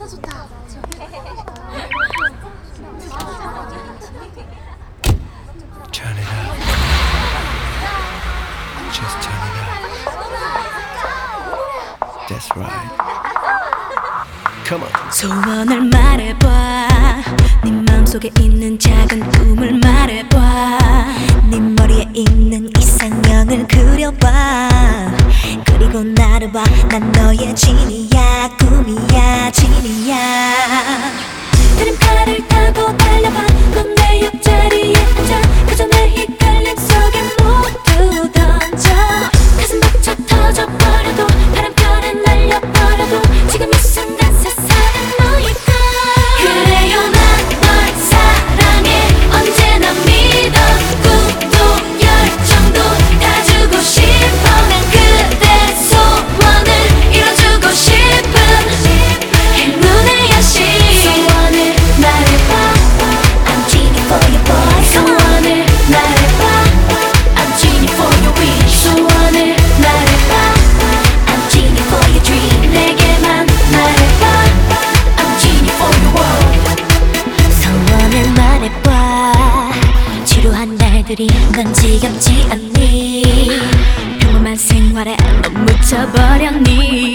바다 좋다. 소원을 말해봐. 네 마음속에 있는 작은 꿈을 말해봐. 네 머리에 있는 이상형을 그려봐. 그리고 나를 봐. 난 너의 진이야. 꿈이야 진이야. 말들이 난 지겹지 않니? 평범한 생활에 너무 묻혀버렸니?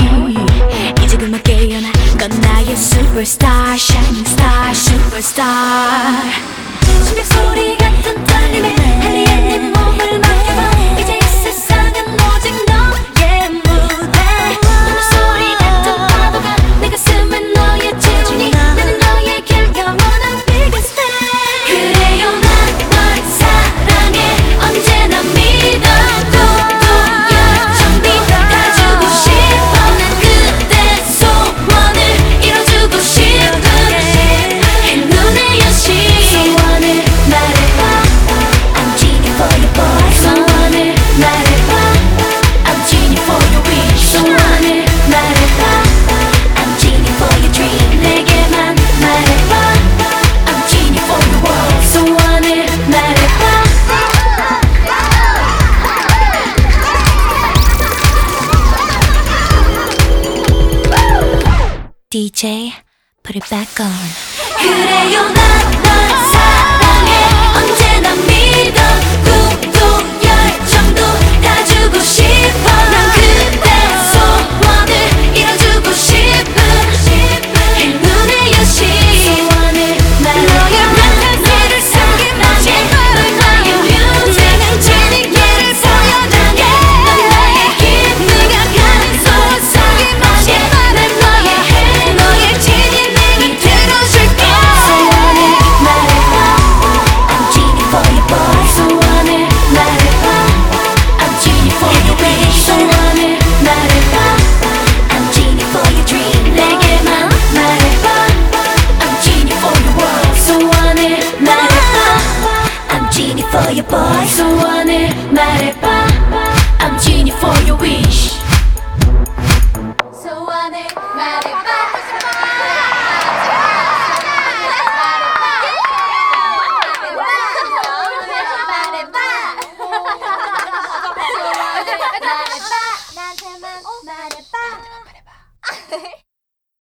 이제 그만 깨어나 넌 나의 superstar shining 소리 같은 떨림 DJ, put it back on. we